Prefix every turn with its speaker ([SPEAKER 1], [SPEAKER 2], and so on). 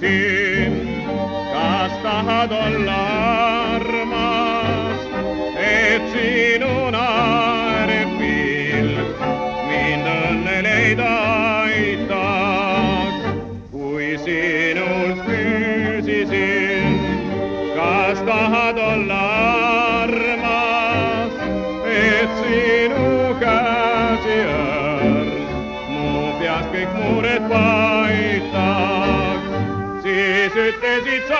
[SPEAKER 1] küsisin, kas tahad olla armas, et sinu naerev pilv mind õnne leida aitaks. kui sinult küsisin, kas tahad olla armas, et sinu käsi õrn mu peas kõik mured paitab.